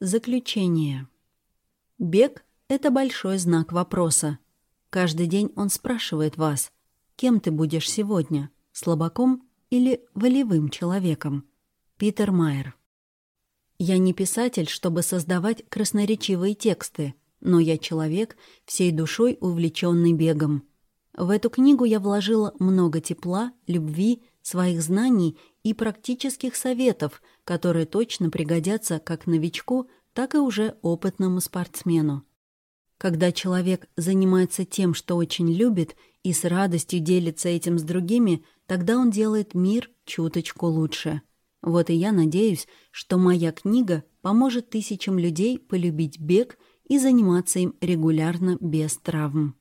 Заключение. Бег — это большой знак вопроса. Каждый день он спрашивает вас, кем ты будешь сегодня, слабаком или волевым человеком. Питер Майер. Я не писатель, чтобы создавать красноречивые тексты, но я человек, всей душой увлеченный бегом. В эту книгу я вложила много тепла, любви, своих знаний и практических советов, которые точно пригодятся как новичку, так и уже опытному спортсмену. Когда человек занимается тем, что очень любит, и с радостью делится этим с другими, тогда он делает мир чуточку лучше. Вот и я надеюсь, что моя книга поможет тысячам людей полюбить бег и заниматься им регулярно без травм.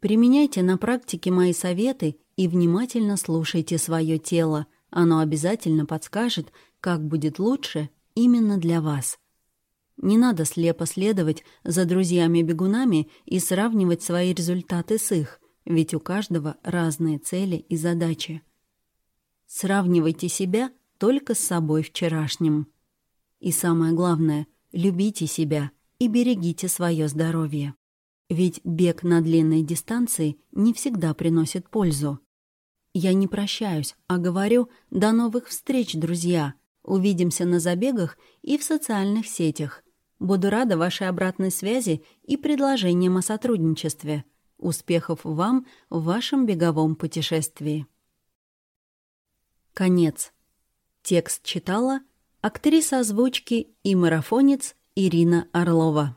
Применяйте на практике мои советы и внимательно слушайте свое тело. Оно обязательно подскажет, как будет лучше именно для вас. Не надо слепо следовать за друзьями-бегунами и сравнивать свои результаты с их, ведь у каждого разные цели и задачи. Сравнивайте себя только с собой вчерашним. И самое главное, любите себя и берегите свое здоровье. Ведь бег на длинной дистанции не всегда приносит пользу. Я не прощаюсь, а говорю «до новых встреч, друзья!» Увидимся на забегах и в социальных сетях. Буду рада вашей обратной связи и предложениям о сотрудничестве. Успехов вам в вашем беговом путешествии. Конец. Текст читала актриса озвучки и марафонец Ирина Орлова.